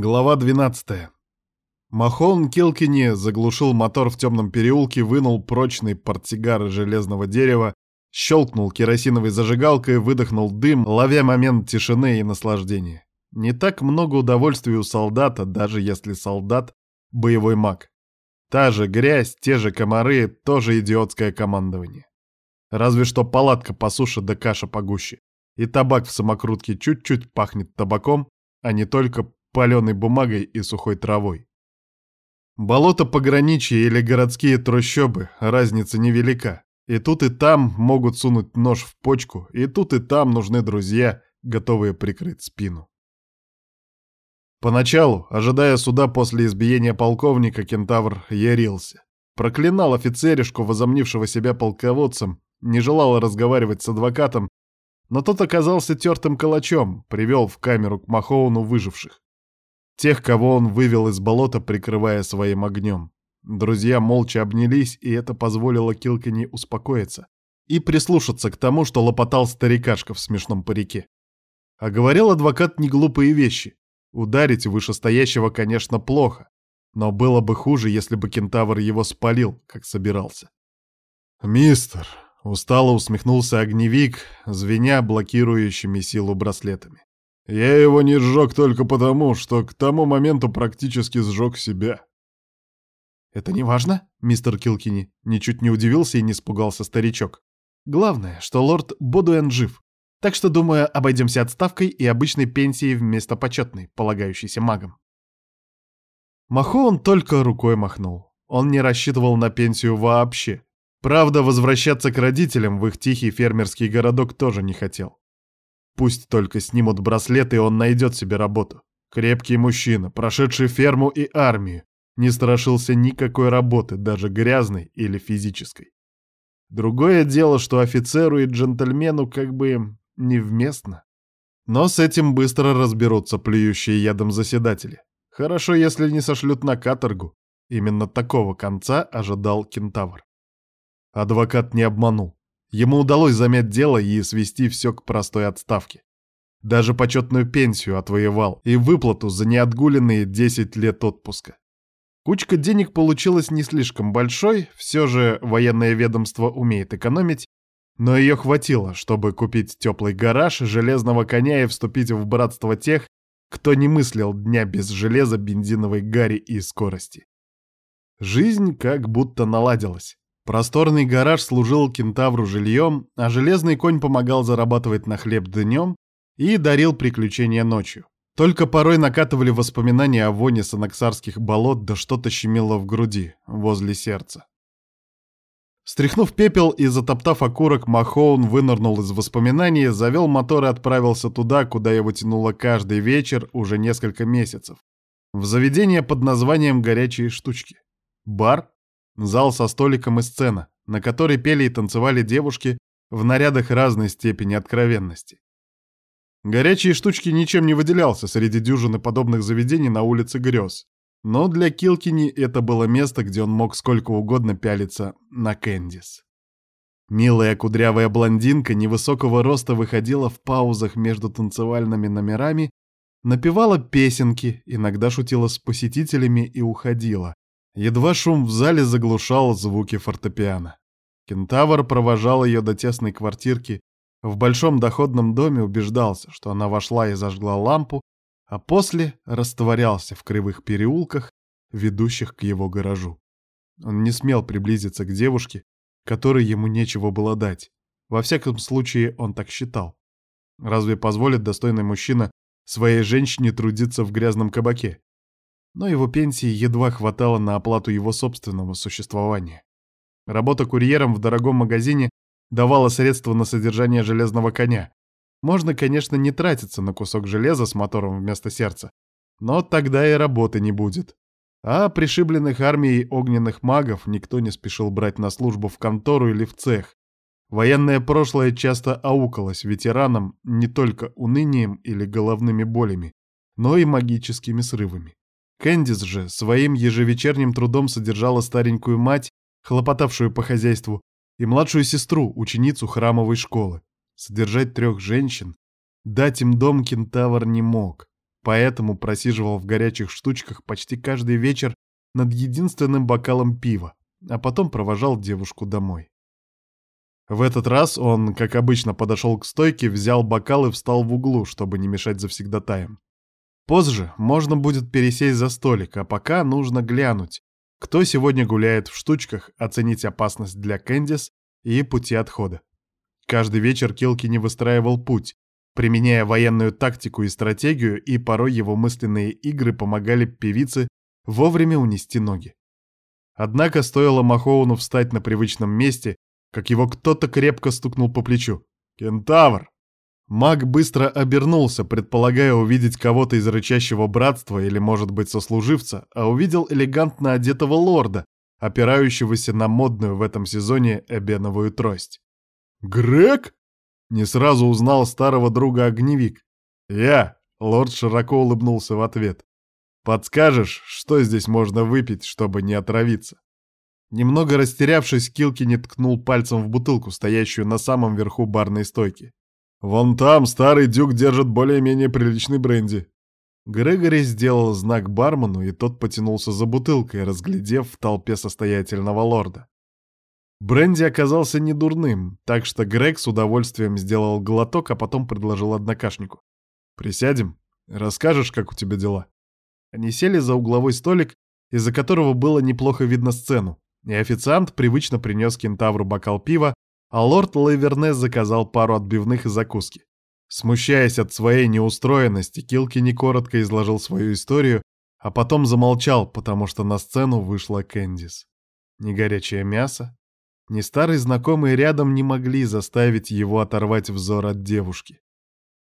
Глава 12. Махон Килкини заглушил мотор в темном переулке, вынул прочный портсигар из железного дерева, щелкнул керосиновой зажигалкой, выдохнул дым, ловя момент тишины и наслаждения. Не так много удовольствия у солдата, даже если солдат — боевой маг. Та же грязь, те же комары, тоже идиотское командование. Разве что палатка по суше да каша погуще. И табак в самокрутке чуть-чуть пахнет табаком, а не только паленой бумагой и сухой травой. Болото пограничья или городские трущобы, разница невелика. И тут и там могут сунуть нож в почку, и тут и там нужны друзья, готовые прикрыть спину. Поначалу, ожидая суда после избиения полковника, кентавр ярился. Проклинал офицеришку, возомнившего себя полководцем, не желал разговаривать с адвокатом, но тот оказался тертым калачом, привел в камеру к Махоуну выживших. Тех, кого он вывел из болота, прикрывая своим огнем. Друзья молча обнялись, и это позволило Килкани успокоиться и прислушаться к тому, что лопотал старикашка в смешном парике. А говорил адвокат не глупые вещи. Ударить вышестоящего, конечно, плохо, но было бы хуже, если бы кентавр его спалил, как собирался. «Мистер», — устало усмехнулся огневик, звеня блокирующими силу браслетами. Я его не сжег только потому, что к тому моменту практически сжег себя. «Это не важно, мистер Килкини», — ничуть не удивился и не испугался старичок. «Главное, что лорд Бодуэн жив, так что, думаю, обойдемся отставкой и обычной пенсией вместо почетной, полагающейся магам». Махоун только рукой махнул. Он не рассчитывал на пенсию вообще. Правда, возвращаться к родителям в их тихий фермерский городок тоже не хотел. Пусть только снимут браслет, и он найдет себе работу. Крепкий мужчина, прошедший ферму и армию, не страшился никакой работы, даже грязной или физической. Другое дело, что офицеру и джентльмену как бы невместно. Но с этим быстро разберутся плюющие ядом заседатели. Хорошо, если не сошлют на каторгу. Именно такого конца ожидал кентавр. Адвокат не обманул. Ему удалось замять дело и свести все к простой отставке. Даже почетную пенсию отвоевал и выплату за неотгуленные 10 лет отпуска. Кучка денег получилась не слишком большой, все же военное ведомство умеет экономить, но ее хватило, чтобы купить теплый гараж, железного коня и вступить в братство тех, кто не мыслил дня без железа, бензиновой гари и скорости. Жизнь как будто наладилась. Просторный гараж служил кентавру жильем, а железный конь помогал зарабатывать на хлеб днем и дарил приключения ночью. Только порой накатывали воспоминания о воне санаксарских болот, да что-то щемило в груди, возле сердца. Стряхнув пепел и затоптав окурок, Махоун вынырнул из воспоминаний, завел мотор и отправился туда, куда его тянуло каждый вечер уже несколько месяцев. В заведение под названием «Горячие штучки». Бар, Зал со столиком и сцена, на которой пели и танцевали девушки в нарядах разной степени откровенности. Горячие штучки ничем не выделялся среди дюжины подобных заведений на улице грез. Но для Килкини это было место, где он мог сколько угодно пялиться на Кэндис. Милая кудрявая блондинка невысокого роста выходила в паузах между танцевальными номерами, напевала песенки, иногда шутила с посетителями и уходила, Едва шум в зале заглушал звуки фортепиано. Кентавр провожал ее до тесной квартирки. В большом доходном доме убеждался, что она вошла и зажгла лампу, а после растворялся в кривых переулках, ведущих к его гаражу. Он не смел приблизиться к девушке, которой ему нечего было дать. Во всяком случае, он так считал. Разве позволит достойный мужчина своей женщине трудиться в грязном кабаке? Но его пенсии едва хватало на оплату его собственного существования. Работа курьером в дорогом магазине давала средства на содержание железного коня. Можно, конечно, не тратиться на кусок железа с мотором вместо сердца, но тогда и работы не будет. А пришибленных армией огненных магов никто не спешил брать на службу в контору или в цех. Военное прошлое часто аукалось ветеранам не только унынием или головными болями, но и магическими срывами. Кэндис же своим ежевечерним трудом содержала старенькую мать, хлопотавшую по хозяйству, и младшую сестру, ученицу храмовой школы. Содержать трех женщин, дать им дом кентавр не мог. поэтому просиживал в горячих штучках почти каждый вечер над единственным бокалом пива, а потом провожал девушку домой. В этот раз он, как обычно, подошел к стойке, взял бокал и встал в углу, чтобы не мешать завсегдатаям. Позже можно будет пересесть за столик, а пока нужно глянуть, кто сегодня гуляет в штучках, оценить опасность для Кэндис и пути отхода. Каждый вечер Килки не выстраивал путь, применяя военную тактику и стратегию, и порой его мысленные игры помогали певице вовремя унести ноги. Однако стоило Махоуну встать на привычном месте, как его кто-то крепко стукнул по плечу. «Кентавр!» Маг быстро обернулся, предполагая увидеть кого-то из рычащего братства или, может быть, сослуживца, а увидел элегантно одетого лорда, опирающегося на модную в этом сезоне эбеновую трость. «Грег?» — не сразу узнал старого друга огневик. «Я!» — лорд широко улыбнулся в ответ. «Подскажешь, что здесь можно выпить, чтобы не отравиться?» Немного растерявшись, Килки не ткнул пальцем в бутылку, стоящую на самом верху барной стойки. «Вон там старый дюк держит более-менее приличный бренди». Грегори сделал знак бармену, и тот потянулся за бутылкой, разглядев в толпе состоятельного лорда. Бренди оказался недурным, так что Грег с удовольствием сделал глоток, а потом предложил однокашнику. «Присядем? Расскажешь, как у тебя дела?» Они сели за угловой столик, из-за которого было неплохо видно сцену и официант привычно принес кентавру бокал пива, а лорд Лавернес заказал пару отбивных и закуски. Смущаясь от своей неустроенности, Килки коротко изложил свою историю, а потом замолчал, потому что на сцену вышла Кэндис. Ни горячее мясо, ни старый знакомый рядом не могли заставить его оторвать взор от девушки.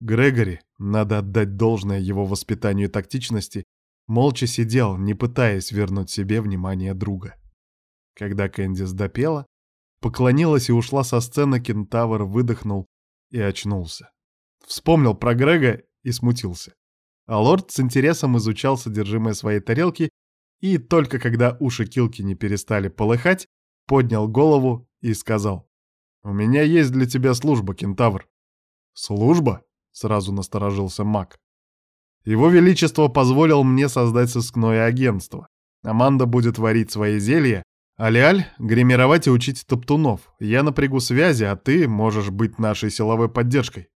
Грегори, надо отдать должное его воспитанию и тактичности, молча сидел, не пытаясь вернуть себе внимание друга. Когда Кэндис допела, поклонилась и ушла со сцены, кентавр выдохнул и очнулся. Вспомнил про Грега и смутился. А лорд с интересом изучал содержимое своей тарелки и только когда уши Килки не перестали полыхать, поднял голову и сказал, «У меня есть для тебя служба, кентавр». «Служба?» — сразу насторожился маг. «Его Величество позволил мне создать сыскное агентство. Аманда будет варить свои зелья, Алиаль, гримировать и учить топтунов. Я напрягу связи, а ты можешь быть нашей силовой поддержкой.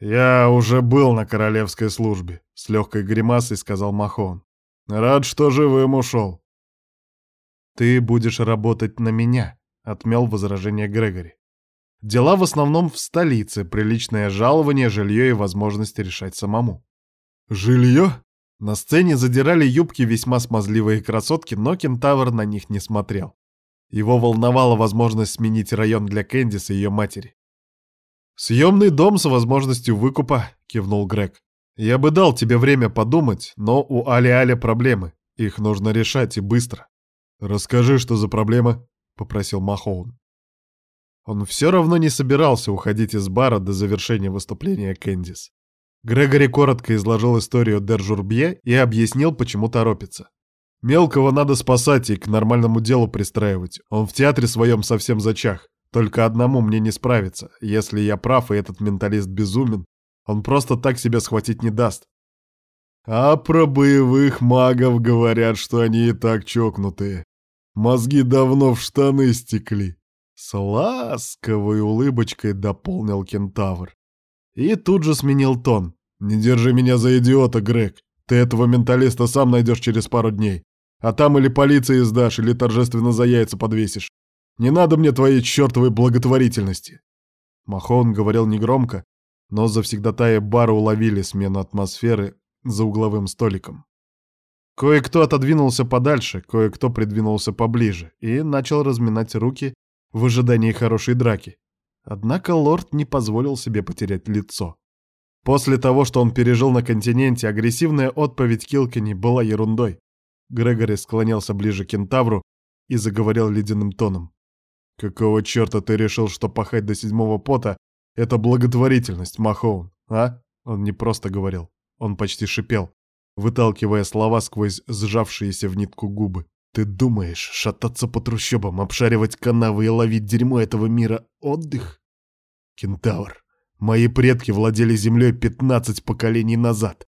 Я уже был на королевской службе, с легкой гримасой сказал Махон. Рад, что живым ушел. Ты будешь работать на меня, отмел возражение Грегори. Дела в основном в столице, приличное жалование, жилье и возможность решать самому. Жилье? На сцене задирали юбки весьма смазливые красотки, но кентавр на них не смотрел. Его волновала возможность сменить район для Кэндис и ее матери. «Съемный дом с возможностью выкупа», — кивнул Грег. «Я бы дал тебе время подумать, но у Али-Али проблемы. Их нужно решать и быстро». «Расскажи, что за проблема», — попросил Махоун. Он все равно не собирался уходить из бара до завершения выступления Кэндис. Грегори коротко изложил историю Держурбье и объяснил, почему торопится. Мелкого надо спасать и к нормальному делу пристраивать. Он в театре своем совсем зачах. Только одному мне не справиться. Если я прав, и этот менталист безумен, он просто так себя схватить не даст. А про боевых магов говорят, что они и так чокнутые. Мозги давно в штаны стекли. С ласковой улыбочкой дополнил кентавр. И тут же сменил тон. «Не держи меня за идиота, Грег. Ты этого менталиста сам найдешь через пару дней. А там или полиции сдашь, или торжественно за яйца подвесишь. Не надо мне твоей чертовой благотворительности». Махон говорил негромко, но завсегдатаи бара уловили смену атмосферы за угловым столиком. Кое-кто отодвинулся подальше, кое-кто придвинулся поближе и начал разминать руки в ожидании хорошей драки. Однако лорд не позволил себе потерять лицо. После того, что он пережил на континенте, агрессивная отповедь Килкини была ерундой. Грегори склонился ближе к кентавру и заговорил ледяным тоном. «Какого черта ты решил, что пахать до седьмого пота — это благотворительность, Махоун, а?» Он не просто говорил, он почти шипел, выталкивая слова сквозь сжавшиеся в нитку губы. Ты думаешь, шататься по трущобам, обшаривать канавы и ловить дерьмо этого мира — отдых? Кентавр, мои предки владели землей 15 поколений назад.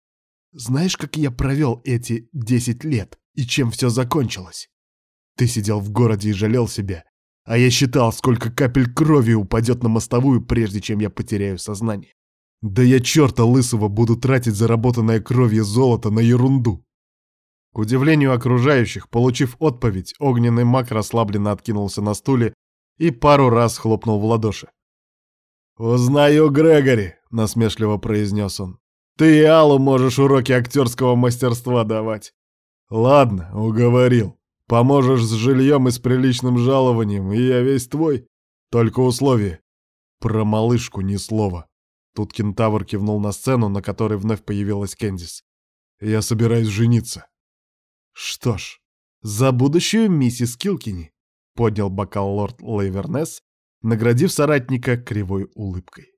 Знаешь, как я провел эти десять лет и чем все закончилось? Ты сидел в городе и жалел себя, а я считал, сколько капель крови упадет на мостовую, прежде чем я потеряю сознание. Да я черта лысого буду тратить заработанное кровью золото на ерунду. К удивлению окружающих, получив отповедь, огненный маг расслабленно откинулся на стуле и пару раз хлопнул в ладоши. «Узнаю Грегори», — насмешливо произнес он. «Ты и Аллу можешь уроки актерского мастерства давать». «Ладно, уговорил. Поможешь с жильем и с приличным жалованием, и я весь твой. Только условие. Про малышку ни слова». Тут кентавр кивнул на сцену, на которой вновь появилась Кэндис. «Я собираюсь жениться». «Что ж, за будущую миссис Килкини», — поднял бокал лорд Лейвернес, наградив соратника кривой улыбкой.